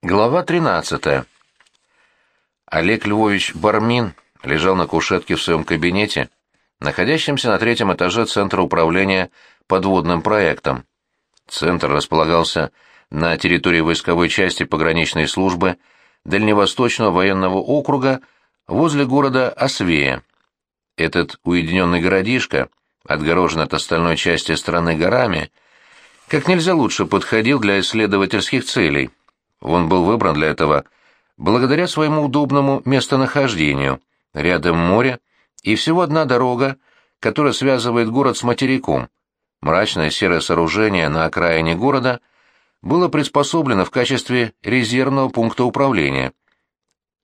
Глава 13. Олег Львович Бармин лежал на кушетке в своем кабинете, находящемся на третьем этаже Центра управления подводным проектом. Центр располагался на территории войсковой части пограничной службы Дальневосточного военного округа возле города Освея. Этот уединенный городишко, отгорожен от остальной части страны горами, как нельзя лучше подходил для исследовательских целей – он был выбран для этого благодаря своему удобному местонахождению. Рядом море и всего одна дорога, которая связывает город с материком. Мрачное серое сооружение на окраине города было приспособлено в качестве резервного пункта управления.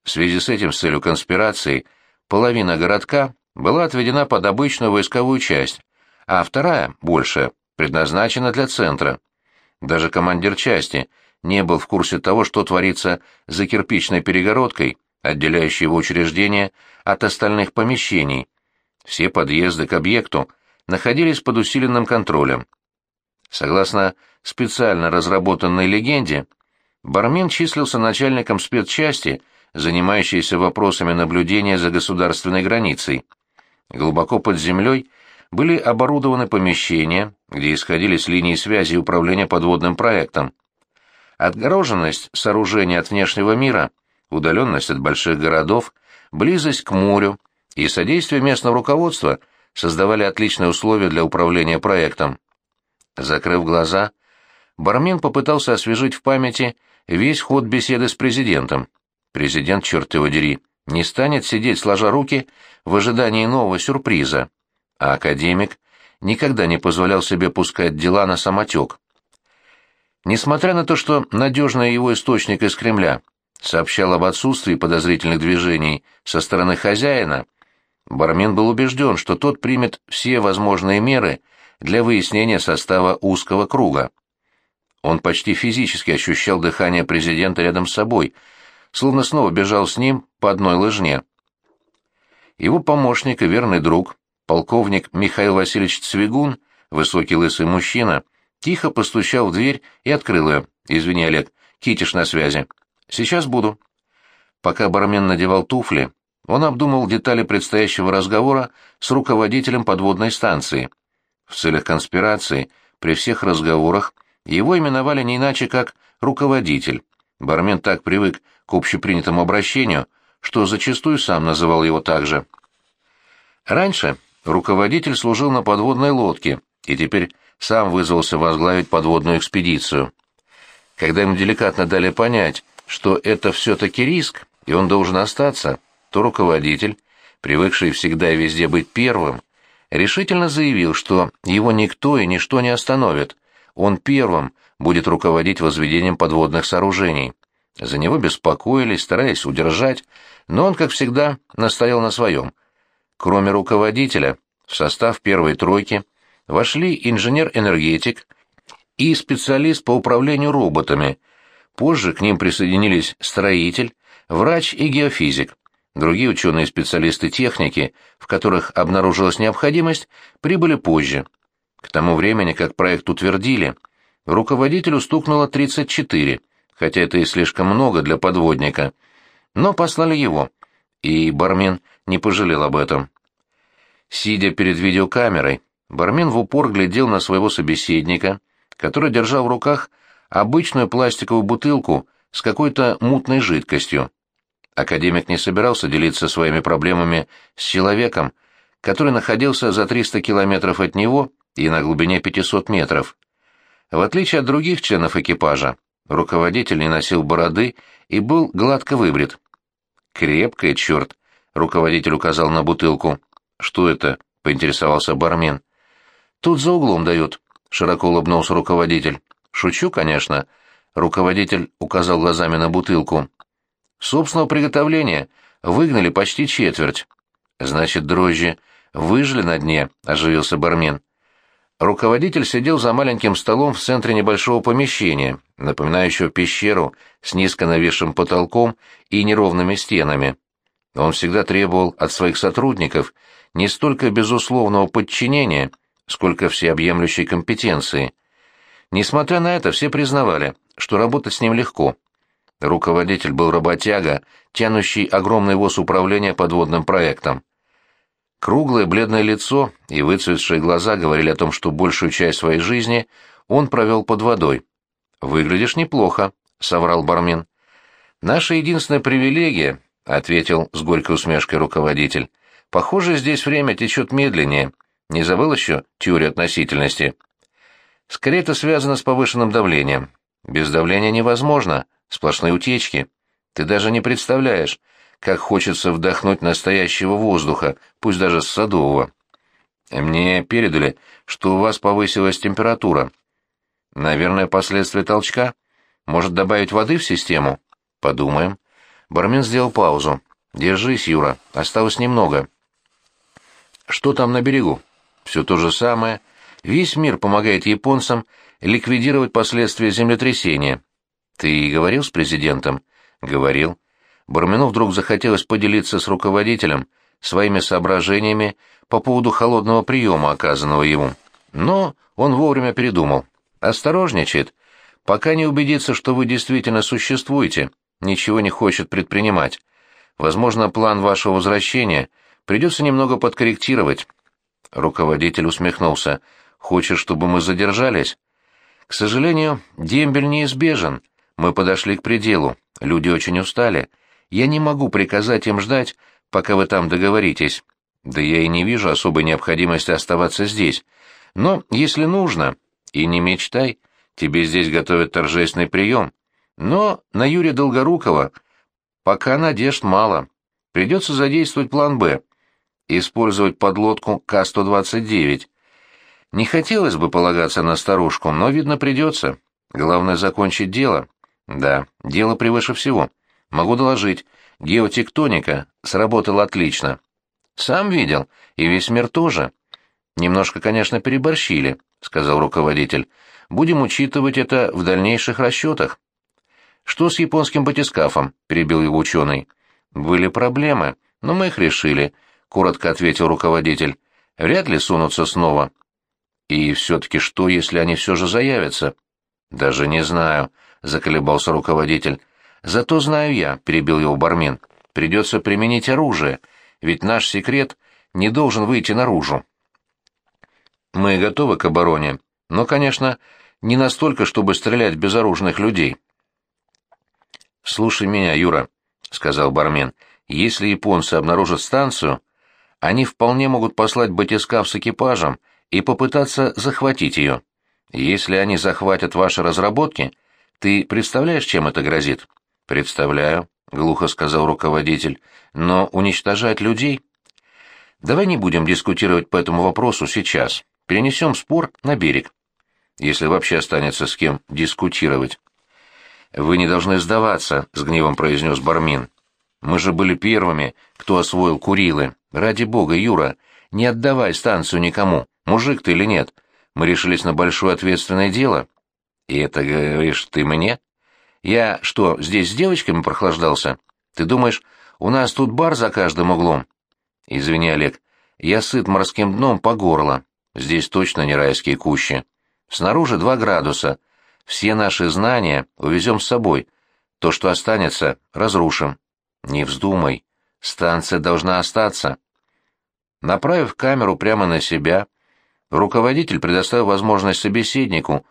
В связи с этим с целью конспирации половина городка была отведена под обычную войсковую часть, а вторая, большая, предназначена для центра. Даже командир части – не был в курсе того, что творится за кирпичной перегородкой, отделяющей его учреждение от остальных помещений. Все подъезды к объекту находились под усиленным контролем. Согласно специально разработанной легенде, Бармин числился начальником спецчасти, занимающейся вопросами наблюдения за государственной границей. Глубоко под землей были оборудованы помещения, где исходились линии связи управления подводным проектом. Отгороженность сооружения от внешнего мира, удаленность от больших городов, близость к морю и содействие местного руководства создавали отличные условия для управления проектом. Закрыв глаза, Бармин попытался освежить в памяти весь ход беседы с президентом. Президент, черт его дери, не станет сидеть сложа руки в ожидании нового сюрприза, а академик никогда не позволял себе пускать дела на самотек. Несмотря на то, что надежный его источник из Кремля сообщал об отсутствии подозрительных движений со стороны хозяина, Бармен был убежден, что тот примет все возможные меры для выяснения состава узкого круга. Он почти физически ощущал дыхание президента рядом с собой, словно снова бежал с ним по одной лыжне. Его помощник и верный друг, полковник Михаил Васильевич Цвигун, высокий лысый мужчина, Тихо постучал в дверь и открыл ее. «Извини, Олег, Китиш на связи». «Сейчас буду». Пока бармен надевал туфли, он обдумал детали предстоящего разговора с руководителем подводной станции. В целях конспирации при всех разговорах его именовали не иначе как «руководитель». Бармен так привык к общепринятому обращению, что зачастую сам называл его так же. Раньше руководитель служил на подводной лодке и теперь сам вызвался возглавить подводную экспедицию. Когда ему деликатно дали понять, что это все-таки риск, и он должен остаться, то руководитель, привыкший всегда и везде быть первым, решительно заявил, что его никто и ничто не остановит, он первым будет руководить возведением подводных сооружений. За него беспокоились, стараясь удержать, но он, как всегда, настоял на своем. Кроме руководителя, в состав первой тройки вошли инженер-энергетик и специалист по управлению роботами. Позже к ним присоединились строитель, врач и геофизик. Другие ученые специалисты техники, в которых обнаружилась необходимость, прибыли позже. К тому времени, как проект утвердили, руководителю стукнуло 34, хотя это и слишком много для подводника. Но послали его, и Бармен не пожалел об этом. Сидя перед видеокамерой, Бармен в упор глядел на своего собеседника, который держал в руках обычную пластиковую бутылку с какой-то мутной жидкостью. Академик не собирался делиться своими проблемами с человеком, который находился за 300 километров от него и на глубине 500 метров. В отличие от других членов экипажа, руководитель не носил бороды и был гладко выбрит. «Крепкая, черт!» — руководитель указал на бутылку. «Что это?» — поинтересовался бармен. Тут за углом дают, — широко улыбнулся руководитель. Шучу, конечно. Руководитель указал глазами на бутылку. Собственного приготовления выгнали почти четверть. Значит, дрожжи выжили на дне, — оживился бармен. Руководитель сидел за маленьким столом в центре небольшого помещения, напоминающего пещеру с низко нависшим потолком и неровными стенами. Он всегда требовал от своих сотрудников не столько безусловного подчинения, сколько всеобъемлющей компетенции. Несмотря на это, все признавали, что работать с ним легко. Руководитель был работяга, тянущий огромный воз управления подводным проектом. Круглое бледное лицо и выцветшие глаза говорили о том, что большую часть своей жизни он провел под водой. «Выглядишь неплохо», — соврал Бармин. «Наша единственная привилегия», — ответил с горькой усмешкой руководитель. «Похоже, здесь время течет медленнее. Не забыл еще теорию относительности?» «Скорее это связано с повышенным давлением. Без давления невозможно, сплошные утечки. Ты даже не представляешь, как хочется вдохнуть настоящего воздуха, пусть даже с садового. Мне передали, что у вас повысилась температура. Наверное, последствия толчка. Может, добавить воды в систему? Подумаем. Бармен сделал паузу. Держись, Юра, осталось немного. Что там на берегу? Все то же самое. Весь мир помогает японцам ликвидировать последствия землетрясения. Ты говорил с президентом? Говорил. Бармену вдруг захотелось поделиться с руководителем своими соображениями по поводу холодного приема, оказанного ему. Но он вовремя передумал. Осторожничает. Пока не убедится, что вы действительно существуете, ничего не хочет предпринимать. Возможно, план вашего возвращения придется немного подкорректировать. Руководитель усмехнулся. Хочешь, чтобы мы задержались? К сожалению, дембель неизбежен. Мы подошли к пределу. Люди очень устали. Я не могу приказать им ждать, пока вы там договоритесь. Да я и не вижу особой необходимости оставаться здесь. Но, если нужно, и не мечтай, тебе здесь готовят торжественный прием. Но на Юрия Долгорукова пока надежд мало. Придется задействовать план «Б», использовать подлодку К-129. Не хотелось бы полагаться на старушку, но, видно, придется. Главное — закончить дело. Да, дело превыше всего. Могу доложить, геотектоника сработала отлично. Сам видел, и весь мир тоже. Немножко, конечно, переборщили, сказал руководитель. Будем учитывать это в дальнейших расчетах. Что с японским батискафом? перебил его ученый. Были проблемы, но мы их решили, коротко ответил руководитель. Вряд ли сунутся снова. И все-таки что, если они все же заявятся? Даже не знаю, заколебался руководитель. Зато знаю я, перебил его бармен. Придется применить оружие, ведь наш секрет не должен выйти наружу. Мы готовы к обороне, но, конечно, не настолько, чтобы стрелять безоружных людей. «Слушай меня, Юра», — сказал бармен, — «если японцы обнаружат станцию, они вполне могут послать батискаф с экипажем и попытаться захватить ее. Если они захватят ваши разработки, ты представляешь, чем это грозит? Представляю, глухо сказал руководитель. Но уничтожать людей? Давай не будем дискутировать по этому вопросу сейчас. Перенесем спор на берег. Если вообще останется с кем дискутировать. Вы не должны сдаваться, с гневом произнес Бармин. Мы же были первыми, кто освоил Курилы. Ради бога, Юра, не отдавай станцию никому, мужик ты или нет. Мы решились на большое ответственное дело. И это говоришь ты мне? Я что, здесь с девочками прохлаждался? Ты думаешь, у нас тут бар за каждым углом? Извини, Олег, я сыт морским дном по горло. Здесь точно не райские кущи. Снаружи два градуса. Все наши знания увезем с собой. То, что останется, разрушим. Не вздумай. Станция должна остаться. Направив камеру прямо на себя, руководитель предоставил возможность собеседнику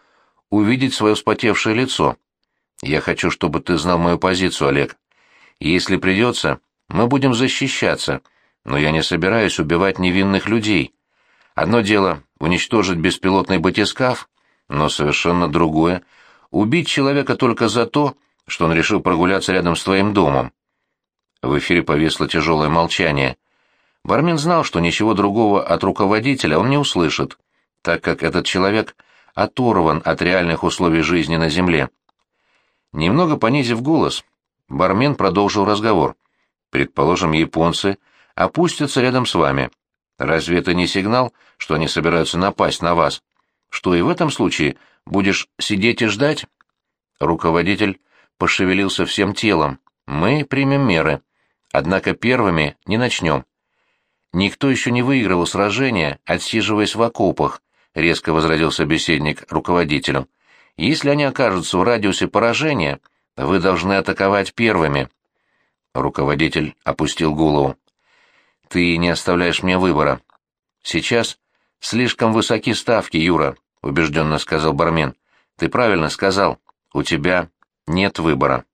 увидеть свое вспотевшее лицо. «Я хочу, чтобы ты знал мою позицию, Олег. Если придется, мы будем защищаться, но я не собираюсь убивать невинных людей. Одно дело — уничтожить беспилотный батискаф, но совершенно другое — убить человека только за то, что он решил прогуляться рядом с твоим домом». В эфире повисло тяжелое молчание. Бармин знал, что ничего другого от руководителя он не услышит, так как этот человек оторван от реальных условий жизни на Земле. Немного понизив голос, бармен продолжил разговор. «Предположим, японцы опустятся рядом с вами. Разве это не сигнал, что они собираются напасть на вас? Что и в этом случае будешь сидеть и ждать?» Руководитель пошевелился всем телом. «Мы примем меры. Однако первыми не начнем. Никто еще не выигрывал сражения, отсиживаясь в окопах, — резко возразил собеседник руководителю. «Если они окажутся в радиусе поражения, Вы должны атаковать первыми. Руководитель опустил голову. Ты не оставляешь мне выбора. Сейчас слишком высоки ставки, Юра, убежденно сказал бармен. Ты правильно сказал. У тебя нет выбора.